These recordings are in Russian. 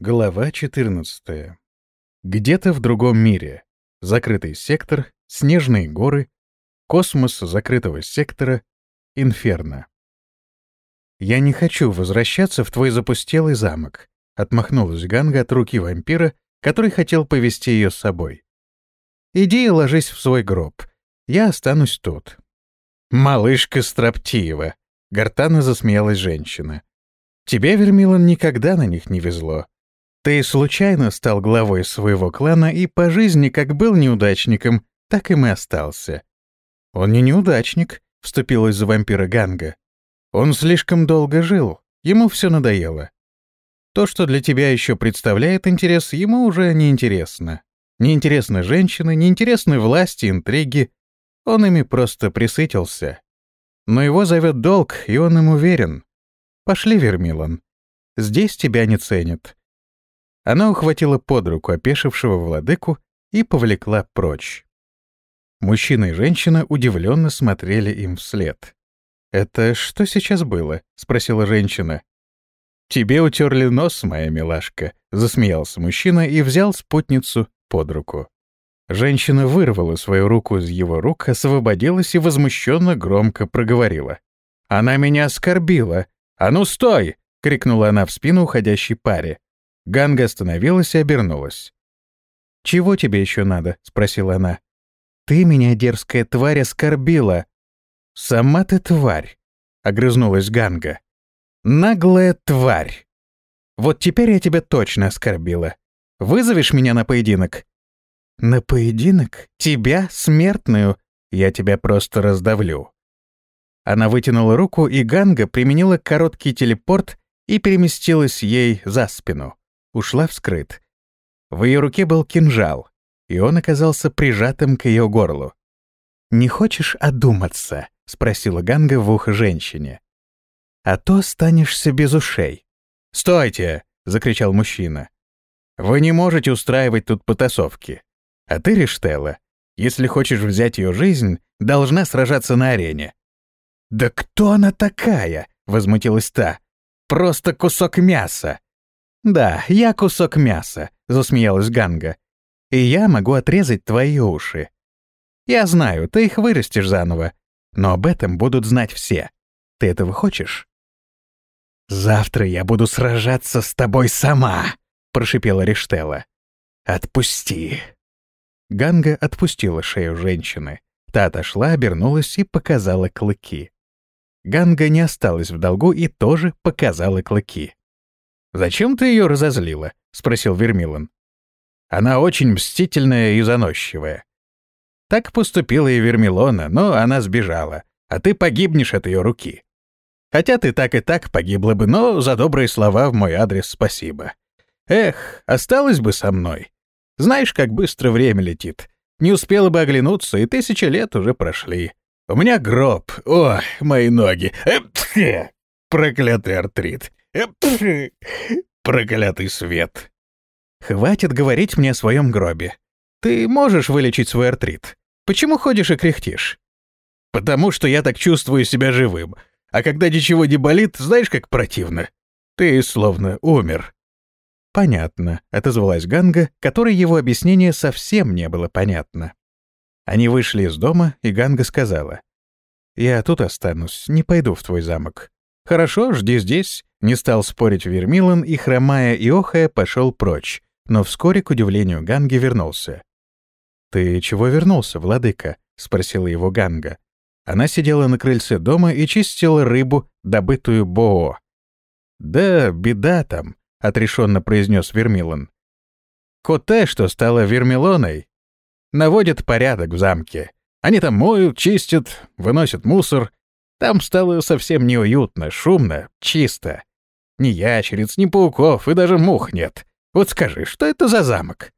Глава 14. Где-то в другом мире. Закрытый сектор, снежные горы, космос закрытого сектора, инферно. «Я не хочу возвращаться в твой запустелый замок», — отмахнулась Ганга от руки вампира, который хотел повести ее с собой. «Иди и ложись в свой гроб. Я останусь тут». «Малышка Строптиева», — гортанно засмеялась женщина. «Тебе, Вермилан, никогда на них не везло. Ты случайно стал главой своего клана и по жизни как был неудачником, так и остался. Он не неудачник, вступилась за вампира Ганга. Он слишком долго жил, ему все надоело. То, что для тебя еще представляет интерес, ему уже не интересно. Не интересны женщины, не интересны власти, интриги. Он ими просто присытился. Но его зовет долг, и он им уверен. Пошли, Вермилан. Здесь тебя не ценят. Она ухватила под руку опешившего владыку и повлекла прочь. Мужчина и женщина удивленно смотрели им вслед. «Это что сейчас было?» — спросила женщина. «Тебе утерли нос, моя милашка», — засмеялся мужчина и взял спутницу под руку. Женщина вырвала свою руку из его рук, освободилась и возмущенно громко проговорила. «Она меня оскорбила! А ну стой!» — крикнула она в спину уходящей паре. Ганга остановилась и обернулась. «Чего тебе еще надо?» — спросила она. «Ты меня, дерзкая тварь, оскорбила». «Сама ты тварь», — огрызнулась Ганга. «Наглая тварь. Вот теперь я тебя точно оскорбила. Вызовешь меня на поединок?» «На поединок? Тебя, смертную? Я тебя просто раздавлю». Она вытянула руку, и Ганга применила короткий телепорт и переместилась ей за спину ушла вскрыт. В ее руке был кинжал, и он оказался прижатым к ее горлу. «Не хочешь одуматься?» — спросила Ганга в ухо женщине. «А то останешься без ушей». «Стойте!» — закричал мужчина. «Вы не можете устраивать тут потасовки. А ты, Риштелла, если хочешь взять ее жизнь, должна сражаться на арене». «Да кто она такая?» — возмутилась та. «Просто кусок мяса. «Да, я кусок мяса», — засмеялась Ганга. «И я могу отрезать твои уши. Я знаю, ты их вырастешь заново, но об этом будут знать все. Ты этого хочешь?» «Завтра я буду сражаться с тобой сама», — прошипела Риштела. «Отпусти». Ганга отпустила шею женщины. Та отошла, обернулась и показала клыки. Ганга не осталась в долгу и тоже показала клыки. «Зачем ты ее разозлила?» — спросил Вермилан. «Она очень мстительная и заносчивая. Так поступила и Вермилона, но она сбежала, а ты погибнешь от ее руки. Хотя ты так и так погибла бы, но за добрые слова в мой адрес спасибо. Эх, осталась бы со мной. Знаешь, как быстро время летит. Не успела бы оглянуться, и тысячи лет уже прошли. У меня гроб. Ой, мои ноги. Э, проклятый артрит. Проклятый свет. Хватит говорить мне о своем гробе. Ты можешь вылечить свой артрит. Почему ходишь и кряхтишь? Потому что я так чувствую себя живым. А когда ничего не болит, знаешь, как противно. Ты словно умер. Понятно, отозвалась Ганга, которой его объяснение совсем не было понятно. Они вышли из дома, и Ганга сказала. «Я тут останусь, не пойду в твой замок. «Хорошо, жди здесь», — не стал спорить Вермилан и, хромая и охая, пошел прочь, но вскоре, к удивлению Ганги, вернулся. «Ты чего вернулся, владыка?» — спросила его Ганга. Она сидела на крыльце дома и чистила рыбу, добытую Боо. «Да, беда там», — отрешенно произнес Вермилан. «Коте, что стало Вермилоной, наводит порядок в замке. Они там моют, чистят, выносят мусор, там стало совсем неуютно, шумно, чисто. Ни ящериц, ни пауков и даже мух нет. Вот скажи, что это за замок?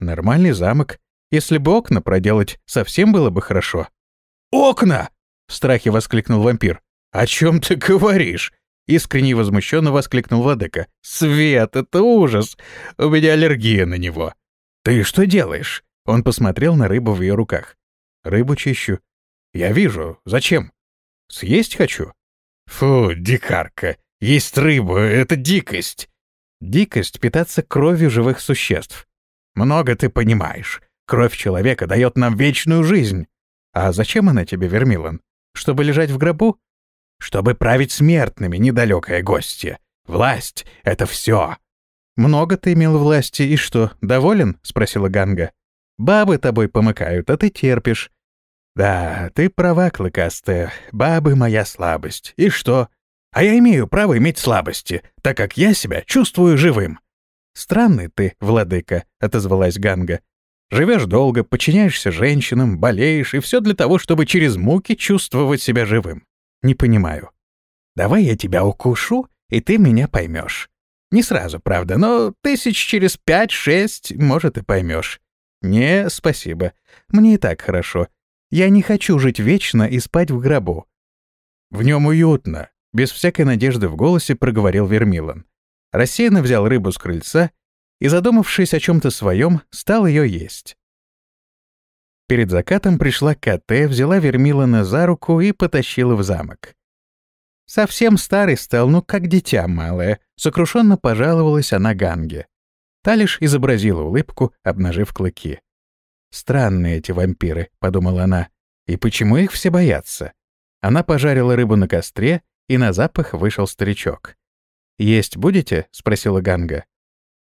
Нормальный замок. Если бы окна проделать, совсем было бы хорошо. Окна! В страхе воскликнул вампир. О чем ты говоришь? Искренне возмущенно воскликнул владыка. «Свет, это ужас! У меня аллергия на него!» «Ты что делаешь?» Он посмотрел на рыбу в ее руках. «Рыбу чищу». «Я вижу. Зачем?» Съесть хочу. Фу, дикарка. Есть рыбу — это дикость. Дикость — питаться кровью живых существ. Много ты понимаешь. Кровь человека дает нам вечную жизнь. А зачем она тебе, Вермилан? Чтобы лежать в гробу? Чтобы править смертными, недалекое гостье. Власть — это все. Много ты имел власти, и что, доволен? — спросила Ганга. Бабы тобой помыкают, а ты терпишь. Да, ты права, клыкастая. Бабы — моя слабость. И что? А я имею право иметь слабости, так как я себя чувствую живым. Странный ты, владыка, — отозвалась Ганга. Живешь долго, подчиняешься женщинам, болеешь, и все для того, чтобы через муки чувствовать себя живым. Не понимаю. Давай я тебя укушу, и ты меня поймешь. Не сразу, правда, но тысяч через пять-шесть, может, и поймешь. Не, спасибо. Мне и так хорошо. Я не хочу жить вечно и спать в гробу. В нем уютно, без всякой надежды в голосе проговорил Вермилан. Рассеянно взял рыбу с крыльца и, задумавшись о чем-то своем, стал ее есть. Перед закатом пришла КТ, взяла Вермилана за руку и потащила в замок. Совсем старый стал, ну как дитя малое, сокрушенно пожаловалась она Ганге. Та лишь изобразила улыбку, обнажив клыки. «Странные эти вампиры», — подумала она. «И почему их все боятся?» Она пожарила рыбу на костре, и на запах вышел старичок. «Есть будете?» — спросила Ганга.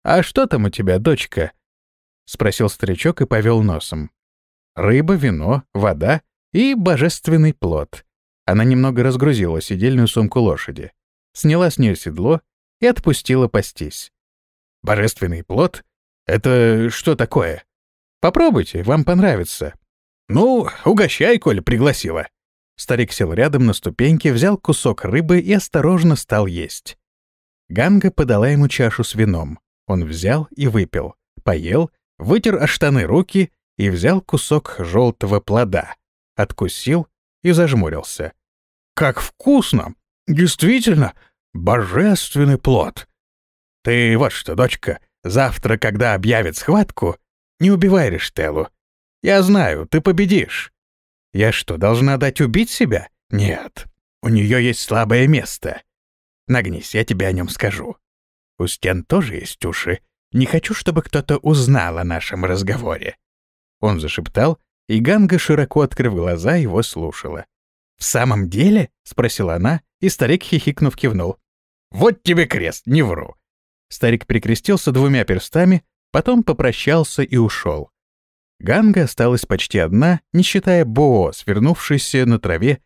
«А что там у тебя, дочка?» — спросил старичок и повел носом. «Рыба, вино, вода и божественный плод». Она немного разгрузила сидельную сумку лошади, сняла с нее седло и отпустила пастись. Божественный плод? Это что такое? Попробуйте, вам понравится. Ну, угощай, коль пригласила. Старик сел рядом на ступеньке, взял кусок рыбы и осторожно стал есть. Ганга подала ему чашу с вином. Он взял и выпил, поел, вытер о штаны руки и взял кусок желтого плода, откусил и зажмурился. «Как вкусно! Действительно, божественный плод!» Ты вот что, дочка, завтра, когда объявят схватку, не убивай Рештелу. Я знаю, ты победишь. Я что, должна дать убить себя? Нет. У нее есть слабое место. Нагнись, я тебе о нем скажу. У стен тоже есть уши. Не хочу, чтобы кто-то узнал о нашем разговоре. Он зашептал, и Ганга, широко открыв глаза, его слушала. «В самом деле?» — спросила она, и старик, хихикнув, кивнул. «Вот тебе крест, не вру. Старик прикрестился двумя перстами, потом попрощался и ушел. Ганга осталась почти одна, не считая Боо, свернувшейся на траве,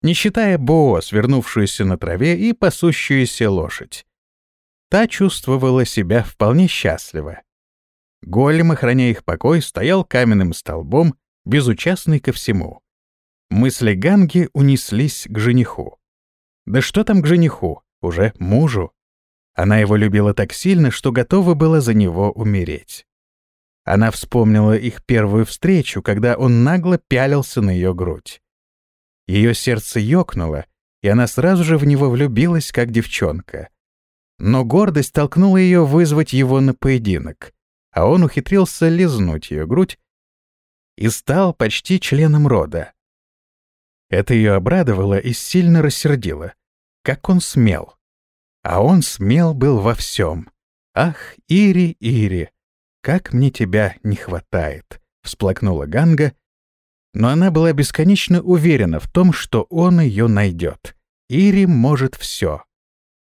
не считая Боо, свернувшуюся на траве и пасущуюся лошадь. Та чувствовала себя вполне счастливо. Голем, охраняя их покой, стоял каменным столбом, безучастный ко всему. Мысли Ганги унеслись к жениху. Да что там к жениху, уже мужу. Она его любила так сильно, что готова была за него умереть. Она вспомнила их первую встречу, когда он нагло пялился на ее грудь. Ее сердце ёкнуло, и она сразу же в него влюбилась, как девчонка. Но гордость толкнула ее вызвать его на поединок, а он ухитрился лизнуть ее грудь и стал почти членом рода. Это ее обрадовало и сильно рассердило. Как он смел? А он смел был во всем. «Ах, Ири, Ири, как мне тебя не хватает!» — всплакнула Ганга, но она была бесконечно уверена в том, что он ее найдет. Ири может все.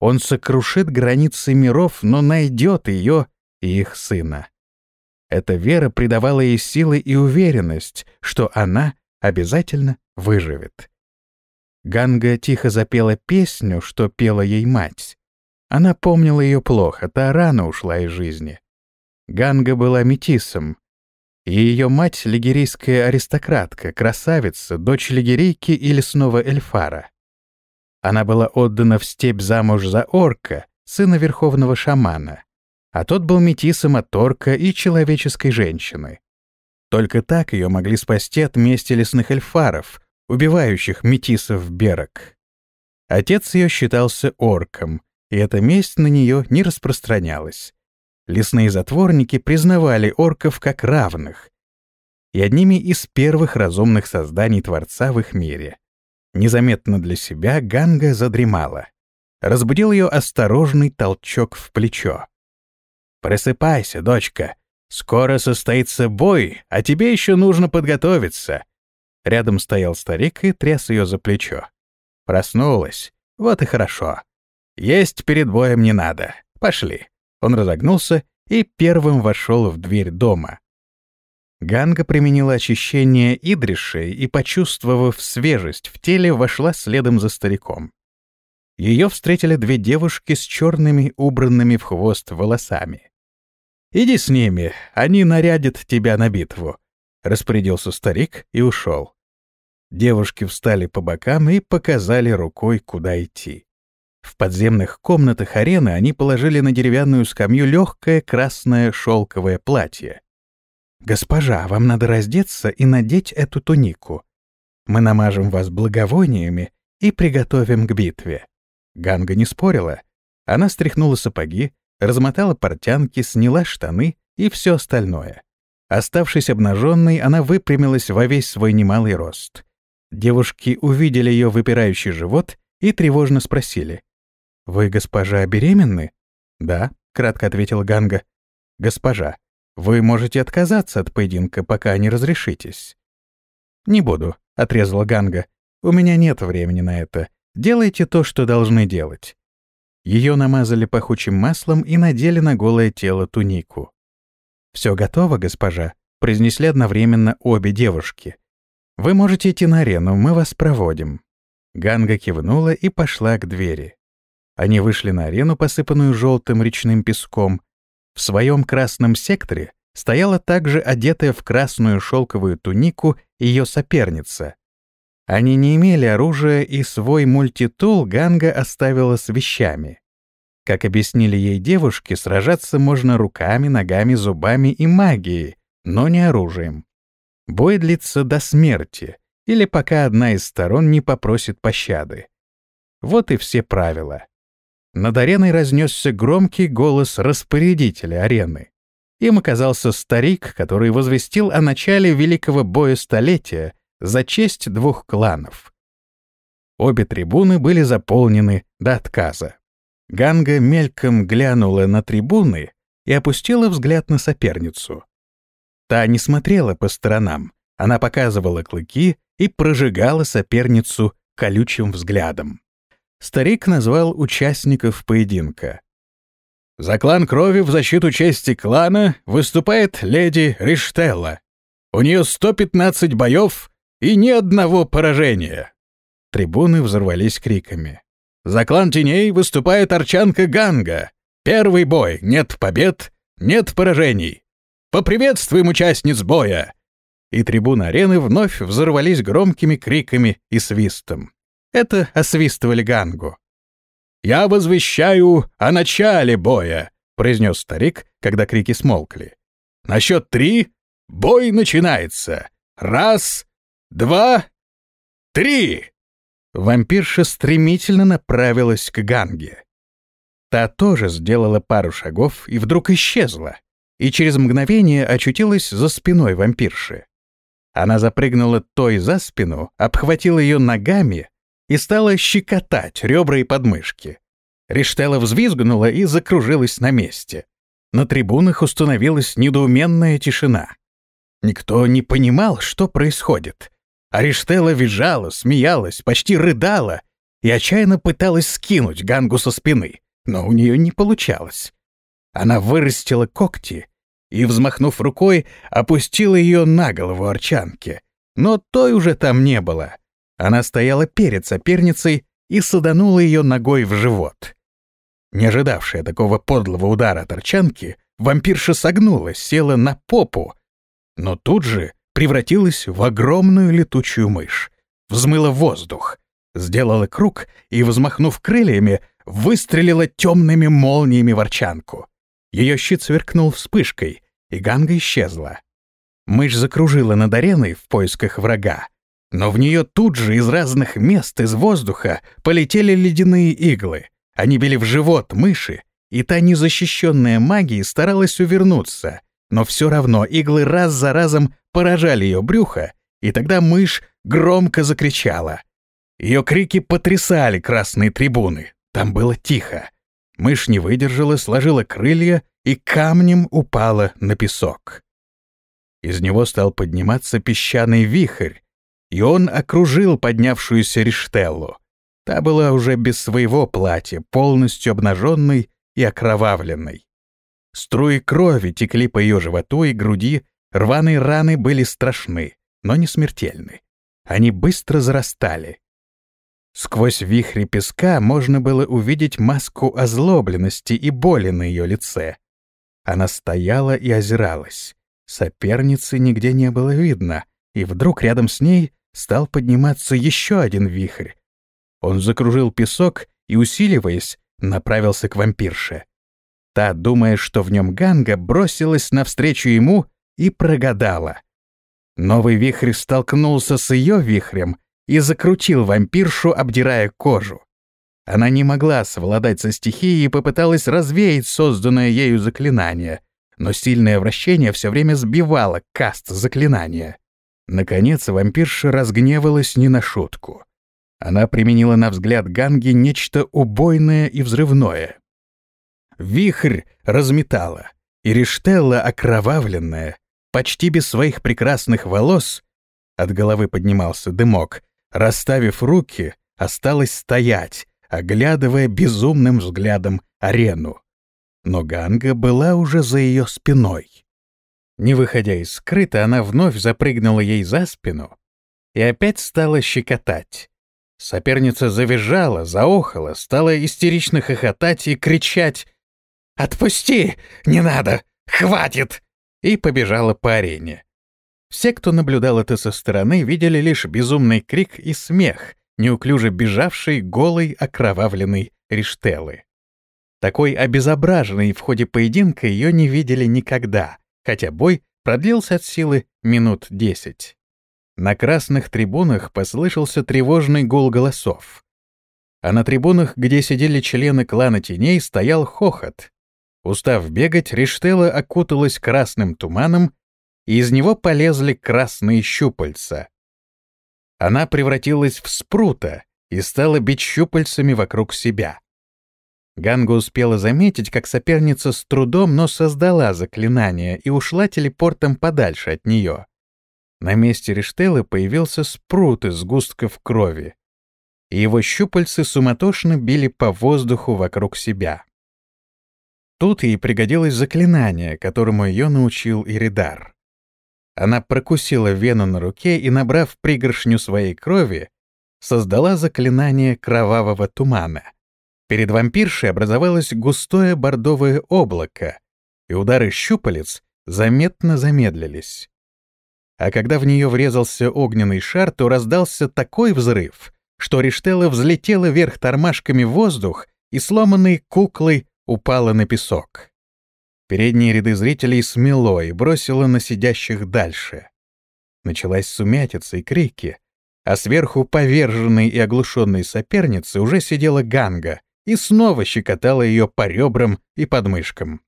Он сокрушит границы миров, но найдет ее и их сына. Эта вера придавала ей силы и уверенность, что она обязательно выживет. Ганга тихо запела песню, что пела ей мать. Она помнила ее плохо, та рано ушла из жизни. Ганга была метисом, и ее мать — лигерийская аристократка, красавица, дочь лигерийки и лесного эльфара. Она была отдана в степь замуж за орка, сына верховного шамана, а тот был метисом от орка и человеческой женщины. Только так ее могли спасти от мести лесных эльфаров, убивающих метисов берег. Отец ее считался орком, и эта месть на нее не распространялась. Лесные затворники признавали орков как равных и одними из первых разумных созданий Творца в их мире. Незаметно для себя Ганга задремала. разбудил ее осторожный толчок в плечо. «Просыпайся, дочка. Скоро состоится бой, а тебе еще нужно подготовиться». Рядом стоял старик и тряс ее за плечо. Проснулась. Вот и хорошо. Есть перед боем не надо. Пошли. Он разогнулся и первым вошел в дверь дома. Ганга применила очищение Идришей и, почувствовав свежесть в теле, вошла следом за стариком. Ее встретили две девушки с черными, убранными в хвост волосами. «Иди с ними, они нарядят тебя на битву», — распорядился старик и ушел. Девушки встали по бокам и показали рукой, куда идти. В подземных комнатах арены они положили на деревянную скамью легкое красное шелковое платье. «Госпожа, вам надо раздеться и надеть эту тунику. Мы намажем вас благовониями и приготовим к битве». Ганга не спорила. Она стряхнула сапоги, размотала портянки, сняла штаны и все остальное. Оставшись обнаженной, она выпрямилась во весь свой немалый рост. Девушки увидели ее выпирающий живот и тревожно спросили. «Вы, госпожа, беременны?» «Да», — кратко ответила Ганга. «Госпожа, вы можете отказаться от поединка, пока не разрешитесь». «Не буду», — отрезала Ганга. «У меня нет времени на это. Делайте то, что должны делать». Ее намазали пахучим маслом и надели на голое тело тунику. «Все готово, госпожа», — произнесли одновременно обе девушки. «Вы можете идти на арену, мы вас проводим». Ганга кивнула и пошла к двери. Они вышли на арену, посыпанную желтым речным песком. В своем красном секторе стояла также одетая в красную шелковую тунику ее соперница. Они не имели оружия, и свой мультитул Ганга оставила с вещами. Как объяснили ей девушки, сражаться можно руками, ногами, зубами и магией, но не оружием. Бой длится до смерти, или пока одна из сторон не попросит пощады. Вот и все правила. Над ареной разнесся громкий голос распорядителя арены. Им оказался старик, который возвестил о начале великого боя столетия за честь двух кланов. Обе трибуны были заполнены до отказа. Ганга мельком глянула на трибуны и опустила взгляд на соперницу. Та не смотрела по сторонам, она показывала клыки и прожигала соперницу колючим взглядом. Старик назвал участников поединка. За клан крови в защиту чести клана выступает леди Риштелла. У нее 115 боев и ни одного поражения. Трибуны взорвались криками. За клан теней выступает арчанка Ганга. Первый бой, нет побед, нет поражений. Поприветствуем участниц боя!» И трибуны арены вновь взорвались громкими криками и свистом. Это освистывали Гангу. «Я возвещаю о начале боя», — произнес старик, когда крики смолкли. «На счет три бой начинается. Раз, два, три!» Вампирша стремительно направилась к Ганге. Та тоже сделала пару шагов и вдруг исчезла и через мгновение очутилась за спиной вампирши. Она запрыгнула той за спину, обхватила ее ногами и стала щекотать ребра и подмышки. Риштела взвизгнула и закружилась на месте. На трибунах установилась недоуменная тишина. Никто не понимал, что происходит. А Риштела визжала, смеялась, почти рыдала и отчаянно пыталась скинуть Гангу со спины, но у нее не получалось. Она вырастила когти и, взмахнув рукой, опустила ее на голову арчанки. Но той уже там не было. Она стояла перед соперницей и саданула ее ногой в живот. Не ожидавшая такого подлого удара от вампирша согнулась, села на попу, но тут же превратилась в огромную летучую мышь, взмыла воздух, сделала круг и, взмахнув крыльями, выстрелила темными молниями в арчанку. Ее щит сверкнул вспышкой, и ганга исчезла. Мышь закружила над ареной в поисках врага, но в нее тут же из разных мест из воздуха полетели ледяные иглы. Они били в живот мыши, и та незащищенная магией старалась увернуться, но все равно иглы раз за разом поражали ее брюхо, и тогда мышь громко закричала. Ее крики потрясали красные трибуны. Там было тихо. Мышь не выдержала, сложила крылья и камнем упала на песок. Из него стал подниматься песчаный вихрь, и он окружил поднявшуюся Риштеллу. Та была уже без своего платья, полностью обнаженной и окровавленной. Струи крови текли по ее животу и груди, рваные раны были страшны, но не смертельны. Они быстро зарастали. Сквозь вихри песка можно было увидеть маску озлобленности и боли на ее лице. Она стояла и озиралась. Соперницы нигде не было видно, и вдруг рядом с ней стал подниматься еще один вихрь. Он закружил песок и, усиливаясь, направился к вампирше. Та, думая, что в нем Ганга, бросилась навстречу ему и прогадала. Новый вихрь столкнулся с ее вихрем и закрутил вампиршу, обдирая кожу. Она не могла совладать со стихией и попыталась развеять созданное ею заклинание, но сильное вращение все время сбивало каст заклинания. Наконец вампирша разгневалась не на шутку. Она применила на взгляд Ганги нечто убойное и взрывное. Вихрь разметала, и Риштелла, окровавленная, почти без своих прекрасных волос, от головы поднимался дымок, расставив руки, осталась стоять, оглядывая безумным взглядом арену. Но Ганга была уже за ее спиной. Не выходя из скрыта, она вновь запрыгнула ей за спину и опять стала щекотать. Соперница завизжала, заохала, стала истерично хохотать и кричать «Отпусти! Не надо! Хватит!» и побежала по арене. Все, кто наблюдал это со стороны, видели лишь безумный крик и смех, неуклюже бежавшей голой окровавленной Риштеллы. Такой обезображенной в ходе поединка ее не видели никогда, хотя бой продлился от силы минут десять. На красных трибунах послышался тревожный гул голосов. А на трибунах, где сидели члены клана теней, стоял хохот. Устав бегать, Риштелла окуталась красным туманом, и из него полезли красные щупальца. Она превратилась в спрута и стала бить щупальцами вокруг себя. Ганга успела заметить, как соперница с трудом, но создала заклинание и ушла телепортом подальше от нее. На месте Риштелы появился спрут из густков крови, и его щупальцы суматошно били по воздуху вокруг себя. Тут ей пригодилось заклинание, которому ее научил Иридар. Она прокусила вену на руке и, набрав пригоршню своей крови, создала заклинание кровавого тумана. Перед вампиршей образовалось густое бордовое облако, и удары щупалец заметно замедлились. А когда в нее врезался огненный шар, то раздался такой взрыв, что Риштелла взлетела вверх тормашками в воздух и сломанной куклой упала на песок. Передние ряды зрителей смело и бросило на сидящих дальше. Началась сумятица и крики, а сверху поверженной и оглушенной соперницы уже сидела Ганга и снова щекотала ее по ребрам и подмышкам.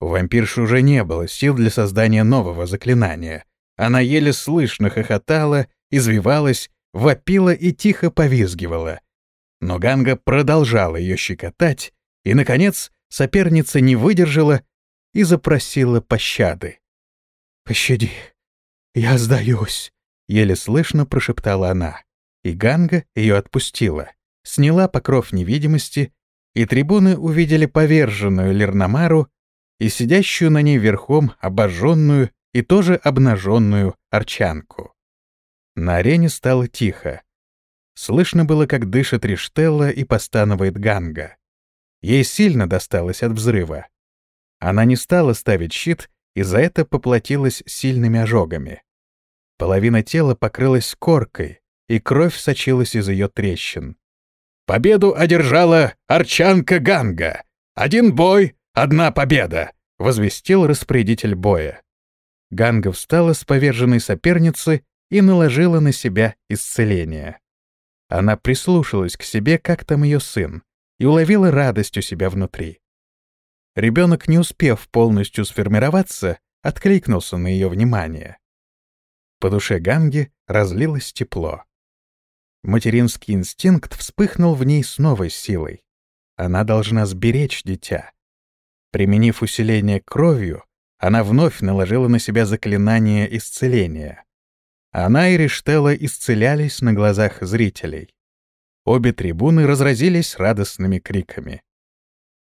У вампирши уже не было сил для создания нового заклинания. Она еле слышно хохотала, извивалась, вопила и тихо повизгивала. Но Ганга продолжала ее щекотать, и, наконец, соперница не выдержала и запросила пощады. «Пощади, я сдаюсь», — еле слышно прошептала она. И Ганга ее отпустила, сняла покров невидимости, и трибуны увидели поверженную Лерномару и сидящую на ней верхом обожженную и тоже обнаженную арчанку. На арене стало тихо. Слышно было, как дышит Риштелла и постанывает Ганга. Ей сильно досталось от взрыва. Она не стала ставить щит и за это поплатилась сильными ожогами. Половина тела покрылась коркой, и кровь сочилась из ее трещин. «Победу одержала Арчанка Ганга! Один бой, одна победа!» — возвестил распорядитель боя. Ганга встала с поверженной соперницы и наложила на себя исцеление. Она прислушалась к себе, как там ее сын, и уловила радость у себя внутри. Ребенок, не успев полностью сформироваться, откликнулся на ее внимание. По душе Ганги разлилось тепло. Материнский инстинкт вспыхнул в ней с новой силой. Она должна сберечь дитя. Применив усиление кровью, она вновь наложила на себя заклинание исцеления. Она и Риштелла исцелялись на глазах зрителей. Обе трибуны разразились радостными криками.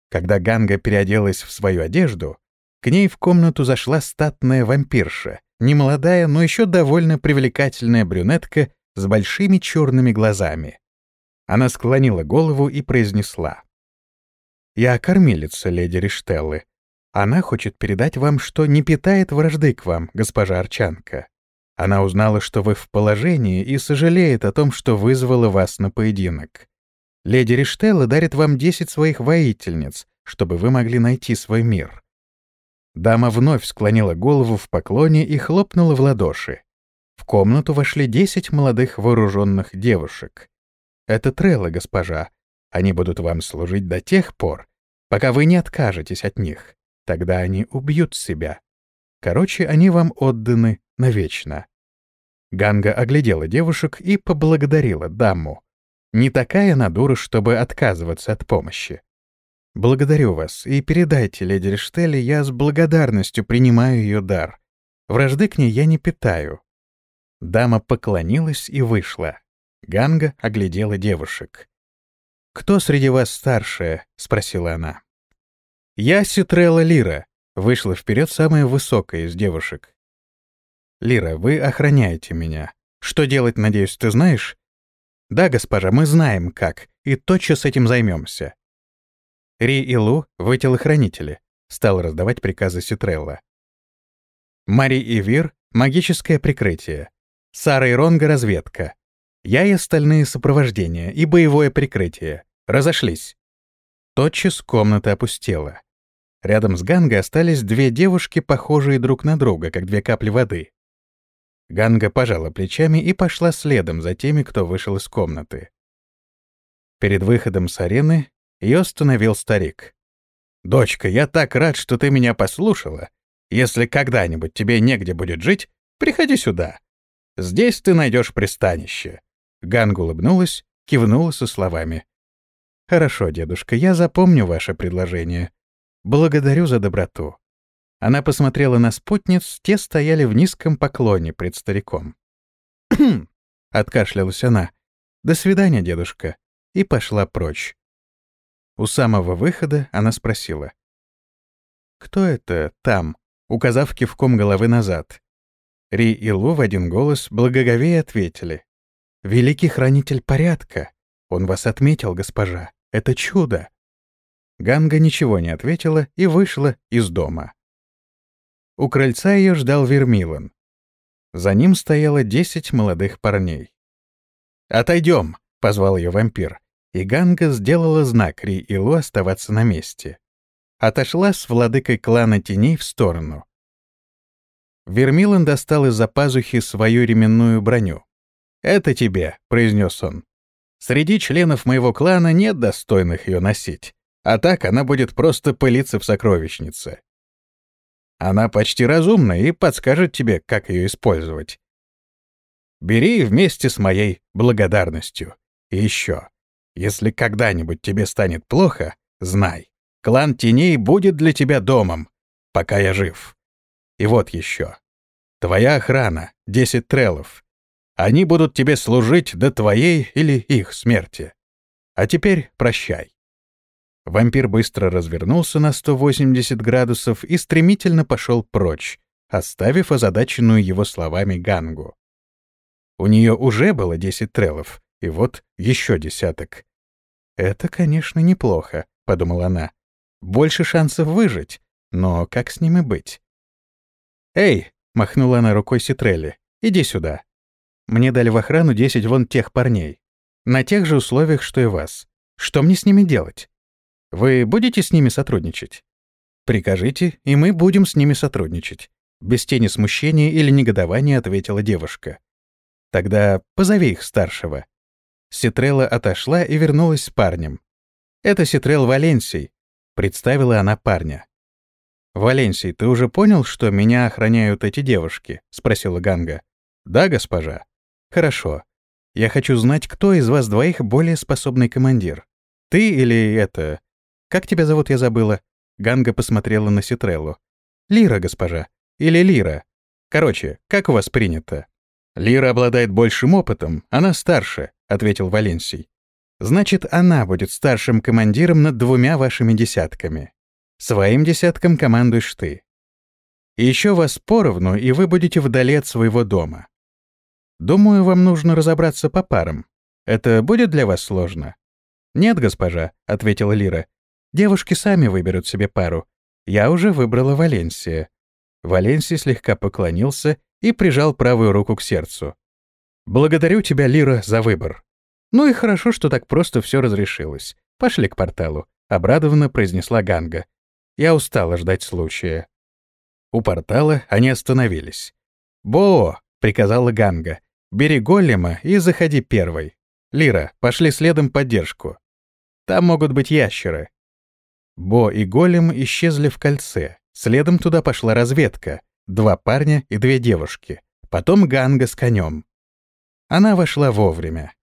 Когда Ганга переоделась в свою одежду, к ней в комнату зашла статная вампирша, немолодая, но еще довольно привлекательная брюнетка с большими черными глазами. Она склонила голову и произнесла. «Я кормилица леди Риштеллы. Она хочет передать вам, что не питает вражды к вам, госпожа Арчанка. Она узнала, что вы в положении, и сожалеет о том, что вызвала вас на поединок. Леди Риштелла дарит вам десять своих воительниц, чтобы вы могли найти свой мир. Дама вновь склонила голову в поклоне и хлопнула в ладоши. В комнату вошли десять молодых вооруженных девушек. Это треллы, госпожа. Они будут вам служить до тех пор, пока вы не откажетесь от них. Тогда они убьют себя. Короче, они вам отданы навечно. Ганга оглядела девушек и поблагодарила даму. Не такая она дура, чтобы отказываться от помощи. «Благодарю вас, и передайте леди Риштелли, я с благодарностью принимаю ее дар. Вражды к ней я не питаю». Дама поклонилась и вышла. Ганга оглядела девушек. «Кто среди вас старшая?» — спросила она. «Я Ситрелла Лира», — вышла вперед самая высокая из девушек. «Лира, вы охраняете меня. Что делать, надеюсь, ты знаешь?» «Да, госпожа, мы знаем, как, и тотчас этим займемся. Ри и Лу — вы телохранители», — стал раздавать приказы Ситрелла. Мари и Вир — магическое прикрытие. Сара и Ронга — разведка. Я и остальные сопровождения и боевое прикрытие. Разошлись. Тотчас комната опустела. Рядом с Ганга остались две девушки, похожие друг на друга, как две капли воды. Ганга пожала плечами и пошла следом за теми, кто вышел из комнаты. Перед выходом с арены ее остановил старик. «Дочка, я так рад, что ты меня послушала. Если когда-нибудь тебе негде будет жить, приходи сюда. Здесь ты найдешь пристанище». Ганга улыбнулась, кивнула со словами. «Хорошо, дедушка, я запомню ваше предложение. Благодарю за доброту». Она посмотрела на спутниц, те стояли в низком поклоне пред стариком. «Хм!» — откашлялась она. «До свидания, дедушка», и пошла прочь. У самого выхода она спросила. «Кто это там?» указав кивком головы назад. Ри и Лу в один голос благоговея ответили. «Великий хранитель порядка! Он вас отметил, госпожа! Это чудо!» Ганга ничего не ответила и вышла из дома. У крыльца ее ждал Вермилан. За ним стояло десять молодых парней. «Отойдем!» — позвал ее вампир, и Ганга сделала знак Ри Илу оставаться на месте. Отошла с владыкой клана теней в сторону. Вермилан достал из-за пазухи свою ременную броню. «Это тебе», — произнес он. «Среди членов моего клана нет достойных ее носить, а так она будет просто пылиться в сокровищнице. Она почти разумна и подскажет тебе, как ее использовать. Бери вместе с моей благодарностью. И еще, если когда-нибудь тебе станет плохо, знай, клан теней будет для тебя домом, пока я жив. И вот еще. Твоя охрана, десять треллов. Они будут тебе служить до твоей или их смерти. А теперь прощай. Вампир быстро развернулся на 180 градусов и стремительно пошел прочь, оставив озадаченную его словами Гангу. У нее уже было 10 трелов, и вот еще десяток. «Это, конечно, неплохо», — подумала она. «Больше шансов выжить, но как с ними быть?» «Эй!» — махнула она рукой Ситрелли. «Иди сюда. Мне дали в охрану 10 вон тех парней. На тех же условиях, что и вас. Что мне с ними делать?» Вы будете с ними сотрудничать? Прикажите, и мы будем с ними сотрудничать. Без тени смущения или негодования ответила девушка. Тогда позови их старшего. Ситрелла отошла и вернулась с парнем. Это Ситрел Валенсий, представила она парня. «Валенсий, ты уже понял, что меня охраняют эти девушки?» — спросила Ганга. «Да, госпожа». «Хорошо. Я хочу знать, кто из вас двоих более способный командир. Ты или это... Как тебя зовут, я забыла?» Ганга посмотрела на Ситреллу. «Лира, госпожа. Или Лира. Короче, как у вас принято?» «Лира обладает большим опытом, она старше», — ответил Валенсий. «Значит, она будет старшим командиром над двумя вашими десятками. Своим десятком командуешь ты. Еще вас поровну, и вы будете вдали от своего дома. Думаю, вам нужно разобраться по парам. Это будет для вас сложно?» «Нет, госпожа», — ответила Лира. «Девушки сами выберут себе пару. Я уже выбрала Валенсия». Валенсий слегка поклонился и прижал правую руку к сердцу. «Благодарю тебя, Лира, за выбор». «Ну и хорошо, что так просто все разрешилось. Пошли к порталу», — обрадованно произнесла Ганга. «Я устала ждать случая». У портала они остановились. «Бо!» — приказала Ганга. «Бери голема и заходи первой. Лира, пошли следом поддержку. Там могут быть ящеры». Бо и голем исчезли в кольце. Следом туда пошла разведка, два парня и две девушки, потом Ганга с конем. Она вошла вовремя.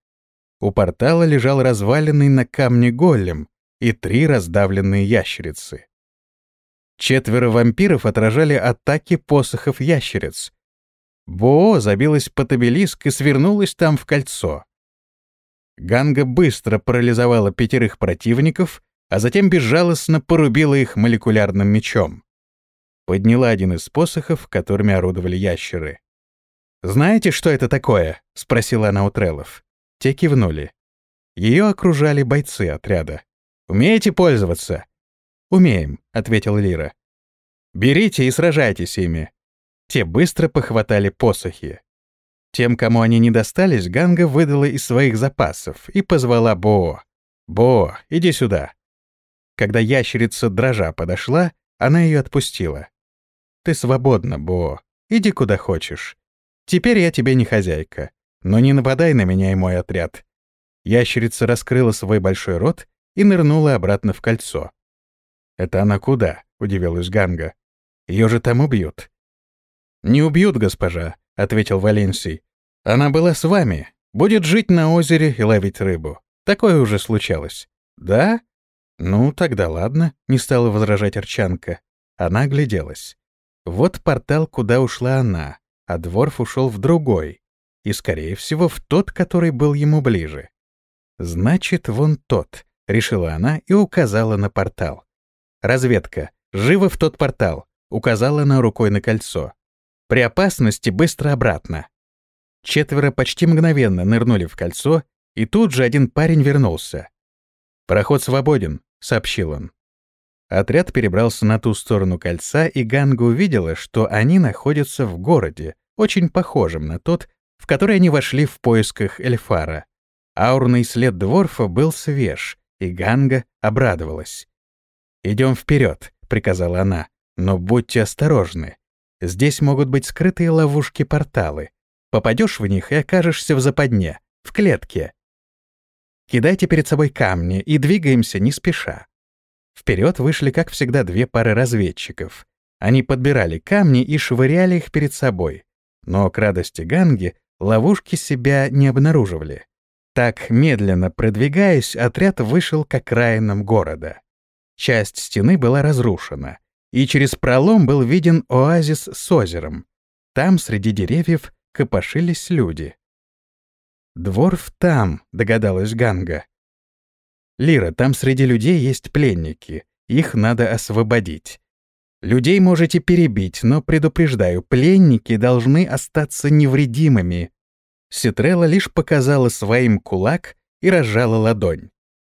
У портала лежал разваленный на камне голем и три раздавленные ящерицы. Четверо вампиров отражали атаки посохов ящериц. Боо забилась под обелиск и свернулась там в кольцо. Ганга быстро парализовала пятерых противников, а затем безжалостно порубила их молекулярным мечом подняла один из посохов, которыми орудовали ящеры. «Знаете, что это такое?» — спросила она у треллов. Те кивнули. Ее окружали бойцы отряда. «Умеете пользоваться?» «Умеем», — ответил Лира. «Берите и сражайтесь ими». Те быстро похватали посохи. Тем, кому они не достались, Ганга выдала из своих запасов и позвала Боо. «Боо, иди сюда». Когда ящерица дрожа подошла, она ее отпустила. Ты свободна, Бо. Иди куда хочешь. Теперь я тебе не хозяйка. Но не нападай на меня и мой отряд». Ящерица раскрыла свой большой рот и нырнула обратно в кольцо. «Это она куда?» — удивилась Ганга. «Ее же там убьют». «Не убьют, госпожа», — ответил Валенсий. «Она была с вами. Будет жить на озере и ловить рыбу. Такое уже случалось». «Да? Ну, тогда ладно», — не стала возражать Арчанка. Она огляделась. Вот портал, куда ушла она, а Дворф ушел в другой, и, скорее всего, в тот, который был ему ближе. «Значит, вон тот», — решила она и указала на портал. «Разведка, живо в тот портал», — указала она рукой на кольцо. «При опасности быстро обратно». Четверо почти мгновенно нырнули в кольцо, и тут же один парень вернулся. «Проход свободен», — сообщил он. Отряд перебрался на ту сторону кольца, и Ганга увидела, что они находятся в городе, очень похожем на тот, в который они вошли в поисках Эльфара. Аурный след Дворфа был свеж, и Ганга обрадовалась. «Идем вперед», — приказала она, — «но будьте осторожны. Здесь могут быть скрытые ловушки-порталы. Попадешь в них и окажешься в западне, в клетке. Кидайте перед собой камни и двигаемся не спеша. Вперед вышли, как всегда, две пары разведчиков. Они подбирали камни и швыряли их перед собой. Но, к радости Ганги, ловушки себя не обнаруживали. Так, медленно продвигаясь, отряд вышел к окраинам города. Часть стены была разрушена, и через пролом был виден оазис с озером. Там, среди деревьев, копошились люди. «Дворф там», — догадалась Ганга. Лира, там среди людей есть пленники. Их надо освободить. Людей можете перебить, но предупреждаю, пленники должны остаться невредимыми. Ситрелла лишь показала своим кулак и разжала ладонь.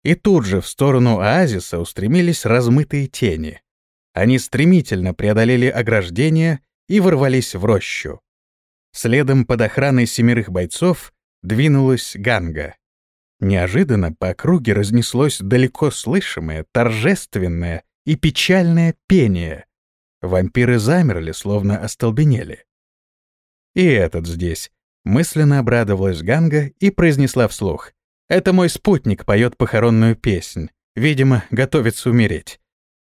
И тут же в сторону оазиса устремились размытые тени. Они стремительно преодолели ограждение и ворвались в рощу. Следом под охраной семерых бойцов двинулась Ганга. Неожиданно по округе разнеслось далеко слышимое, торжественное и печальное пение. Вампиры замерли, словно остолбенели. И этот здесь. Мысленно обрадовалась Ганга и произнесла вслух. «Это мой спутник поет похоронную песнь. Видимо, готовится умереть.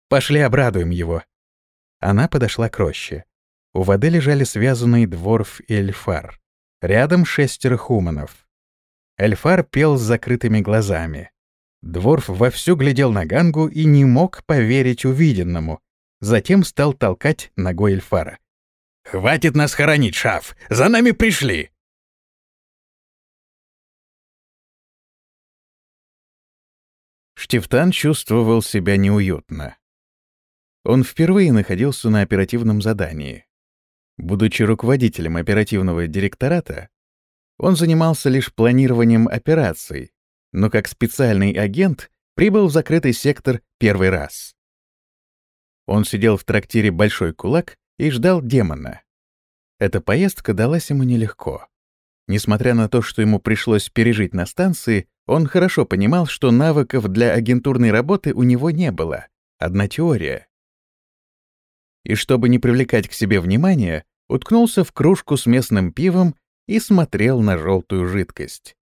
Пошли обрадуем его». Она подошла к роще. У воды лежали связанные Дворф и Эльфар. Рядом шестеро хуманов. Эльфар пел с закрытыми глазами. Дворф вовсю глядел на Гангу и не мог поверить увиденному. Затем стал толкать ногой Эльфара. «Хватит нас хоронить, Шаф! За нами пришли!» Штифтан чувствовал себя неуютно. Он впервые находился на оперативном задании. Будучи руководителем оперативного директората, он занимался лишь планированием операций, но как специальный агент прибыл в закрытый сектор первый раз. Он сидел в трактире «Большой кулак» и ждал демона. Эта поездка далась ему нелегко. Несмотря на то, что ему пришлось пережить на станции, он хорошо понимал, что навыков для агентурной работы у него не было. Одна теория. И чтобы не привлекать к себе внимания, уткнулся в кружку с местным пивом и смотрел на желтую жидкость.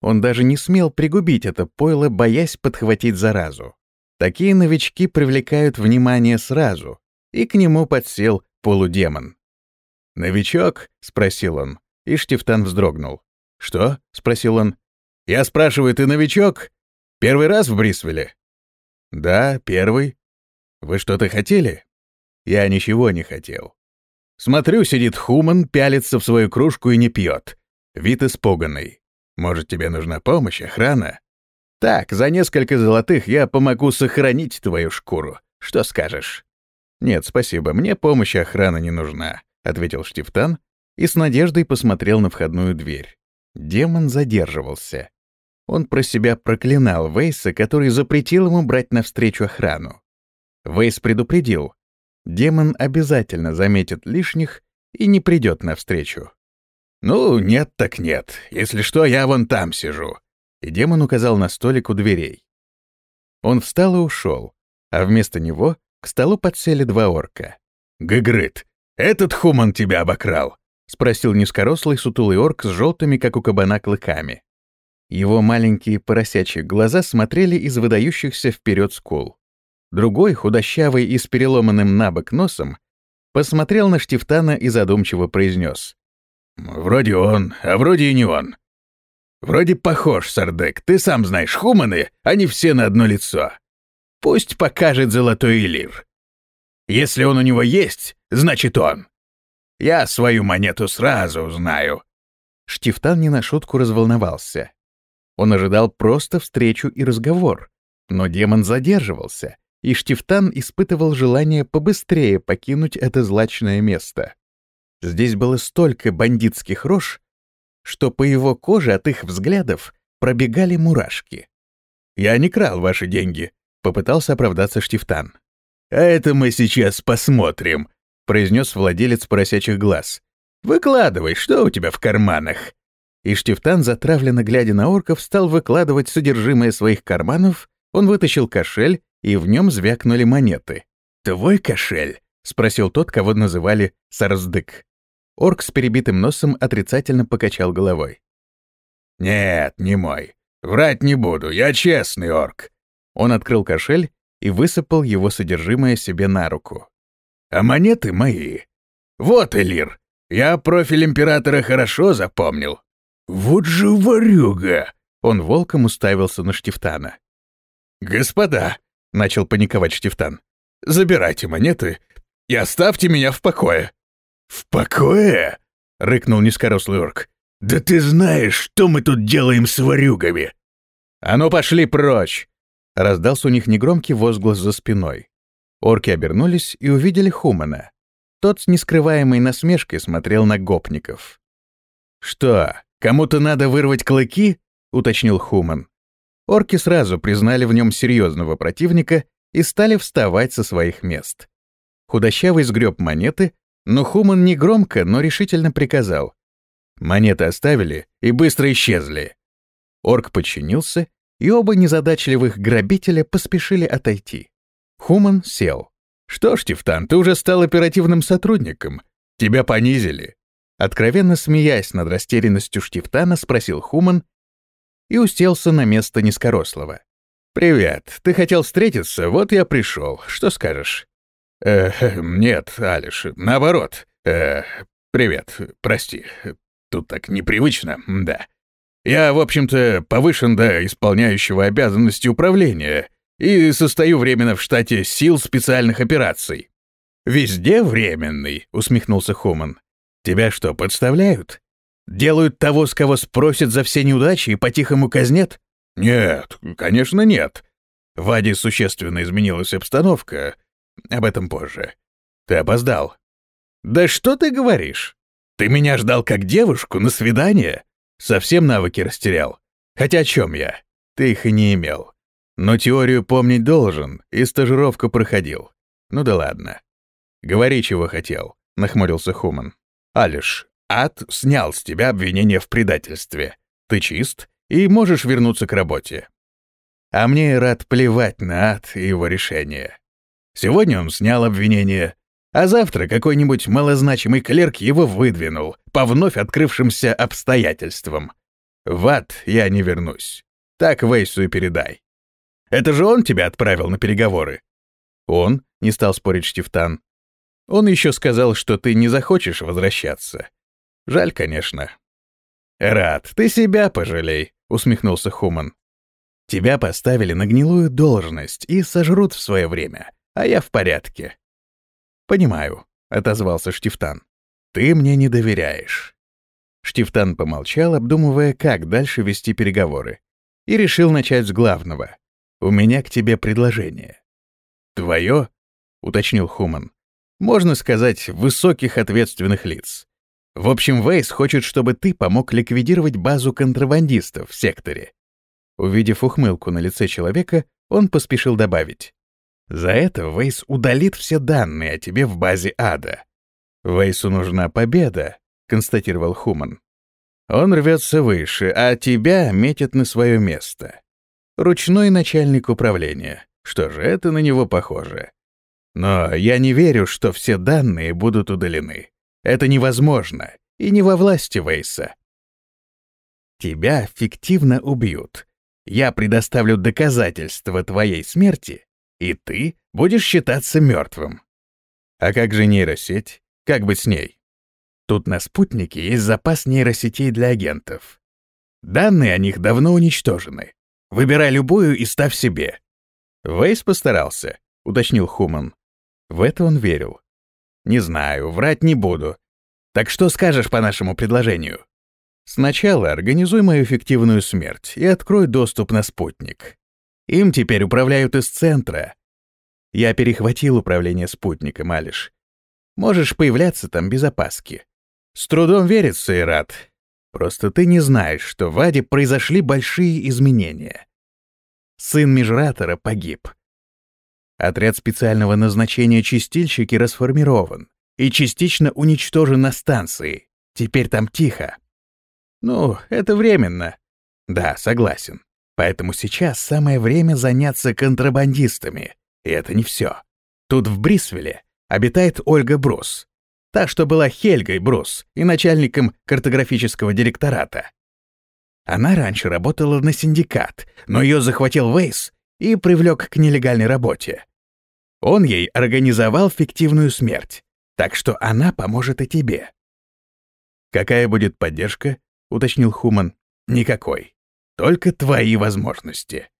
Он даже не смел пригубить это пойло, боясь подхватить заразу. Такие новички привлекают внимание сразу, и к нему подсел полудемон. «Новичок?» — спросил он, и Штифтан вздрогнул. «Что?» — спросил он. Я спрашиваю, ты новичок? Первый раз в Брисвеле? Да, первый. Вы что-то хотели? Я ничего не хотел. Смотрю, сидит Хуман, пялится в свою кружку и не пьет. Вид испуганный. Может, тебе нужна помощь, охрана? Так, за несколько золотых я помогу сохранить твою шкуру. Что скажешь? Нет, спасибо, мне помощь охрана не нужна, ответил Штифтан и с надеждой посмотрел на входную дверь. Демон задерживался. Он про себя проклинал Вейса, который запретил ему брать навстречу охрану. Вейс предупредил. Демон обязательно заметит лишних и не придет навстречу. «Ну, нет так нет. Если что, я вон там сижу». И демон указал на столик у дверей. Он встал и ушел, а вместо него к столу подсели два орка. «Гыгрыт, этот хуман тебя обокрал!» — спросил низкорослый сутулый орк с желтыми, как у кабана, клыками. Его маленькие поросячьи глаза смотрели из выдающихся вперед скул. Другой, худощавый и с переломанным набок носом, посмотрел на Штифтана и задумчиво произнес. «Вроде он, а вроде и не он. Вроде похож, Сардек, ты сам знаешь, хуманы, они все на одно лицо. Пусть покажет золотой элир. Если он у него есть, значит он. Я свою монету сразу узнаю». Штифтан не на шутку разволновался. Он ожидал просто встречу и разговор, но демон задерживался, и Штифтан испытывал желание побыстрее покинуть это злачное место. Здесь было столько бандитских рож, что по его коже от их взглядов пробегали мурашки. «Я не крал ваши деньги», — попытался оправдаться Штифтан. «А это мы сейчас посмотрим», — произнес владелец поросячих глаз. «Выкладывай, что у тебя в карманах?» И Штифтан, затравленно глядя на орков, стал выкладывать содержимое своих карманов, он вытащил кошель, и в нем звякнули монеты. «Твой кошель?» — спросил тот, кого называли Сарздык. Орк с перебитым носом отрицательно покачал головой. «Нет, не мой. Врать не буду, я честный орк». Он открыл кошель и высыпал его содержимое себе на руку а монеты мои. Вот, Элир, я профиль императора хорошо запомнил. Вот же ворюга!» Он волком уставился на Штифтана. «Господа!» — начал паниковать Штифтан. «Забирайте монеты и оставьте меня в покое». «В покое?» — рыкнул низкорослый орк. «Да ты знаешь, что мы тут делаем с ворюгами!» «А ну пошли прочь!» — раздался у них негромкий возглас за спиной. Орки обернулись и увидели Хумана. Тот с нескрываемой насмешкой смотрел на гопников. «Что, кому-то надо вырвать клыки?» — уточнил Хуман. Орки сразу признали в нем серьезного противника и стали вставать со своих мест. Худощавый сгреб монеты, но Хуман не громко, но решительно приказал. Монеты оставили и быстро исчезли. Орк подчинился, и оба незадачливых грабителя поспешили отойти. Хуман сел. «Что ж, Тифтан, ты уже стал оперативным сотрудником. Тебя понизили». Откровенно смеясь над растерянностью Штифтана, спросил Хуман и уселся на место низкорослого. «Привет. Ты хотел встретиться? Вот я пришел. Что скажешь?» «Э, нет, Алиш, наоборот. Э, привет. Прости. Тут так непривычно, да». Я, в общем-то, повышен до исполняющего обязанности управления и состою временно в штате сил специальных операций». «Везде временный», — усмехнулся Хуман. «Тебя что, подставляют? Делают того, с кого спросят за все неудачи и по-тихому казнят?» «Нет, конечно, нет. В Аде существенно изменилась обстановка. Об этом позже. Ты опоздал». «Да что ты говоришь? Ты меня ждал как девушку на свидание? Совсем навыки растерял. Хотя о чем я? Ты их и не имел. Но теорию помнить должен, и стажировку проходил. Ну да ладно. Говори, чего хотел, нахмурился Хуман. Алиш, ад снял с тебя обвинение в предательстве. Ты чист и можешь вернуться к работе. А мне рад плевать на ад и его решение. Сегодня он снял обвинение, а завтра какой-нибудь малозначимый клерк его выдвинул по вновь открывшимся обстоятельствам. В ад я не вернусь. Так Вейсу и передай. Это же он тебя отправил на переговоры. Он, не стал спорить Штифтан. Он еще сказал, что ты не захочешь возвращаться. Жаль, конечно. Рад, ты себя пожалей, усмехнулся Хуман. Тебя поставили на гнилую должность и сожрут в свое время, а я в порядке. «Понимаю», — отозвался Штифтан. «Ты мне не доверяешь». Штифтан помолчал, обдумывая, как дальше вести переговоры, и решил начать с главного. «У меня к тебе предложение». «Твое?» — уточнил Хуман. «Можно сказать, высоких ответственных лиц. В общем, Вейс хочет, чтобы ты помог ликвидировать базу контрабандистов в секторе». Увидев ухмылку на лице человека, он поспешил добавить. За это Вейс удалит все данные о тебе в базе ада. Вейсу нужна победа, констатировал Хуман. Он рвется выше, а тебя метит на свое место. Ручной начальник управления. Что же, это на него похоже. Но я не верю, что все данные будут удалены. Это невозможно и не во власти Вейса. Тебя фиктивно убьют. Я предоставлю доказательства твоей смерти и ты будешь считаться мертвым. А как же нейросеть? Как быть с ней? Тут на спутнике есть запас нейросетей для агентов. Данные о них давно уничтожены. Выбирай любую и ставь себе. Вейс постарался, уточнил Хуман. В это он верил. Не знаю, врать не буду. Так что скажешь по нашему предложению? Сначала организуй мою эффективную смерть и открой доступ на спутник. Им теперь управляют из центра. Я перехватил управление спутником, Алиш. Можешь появляться там без опаски. С трудом верится, Ират. Просто ты не знаешь, что в Аде произошли большие изменения. Сын Межратора погиб. Отряд специального назначения чистильщики расформирован и частично уничтожен на станции. Теперь там тихо. Ну, это временно. Да, согласен. Поэтому сейчас самое время заняться контрабандистами. И это не все. Тут в Брисвеле обитает Ольга Брус. Та, что была Хельгой Брус и начальником картографического директората. Она раньше работала на синдикат, но ее захватил Вейс и привлек к нелегальной работе. Он ей организовал фиктивную смерть, так что она поможет и тебе. «Какая будет поддержка?» — уточнил Хуман. «Никакой. Только твои возможности.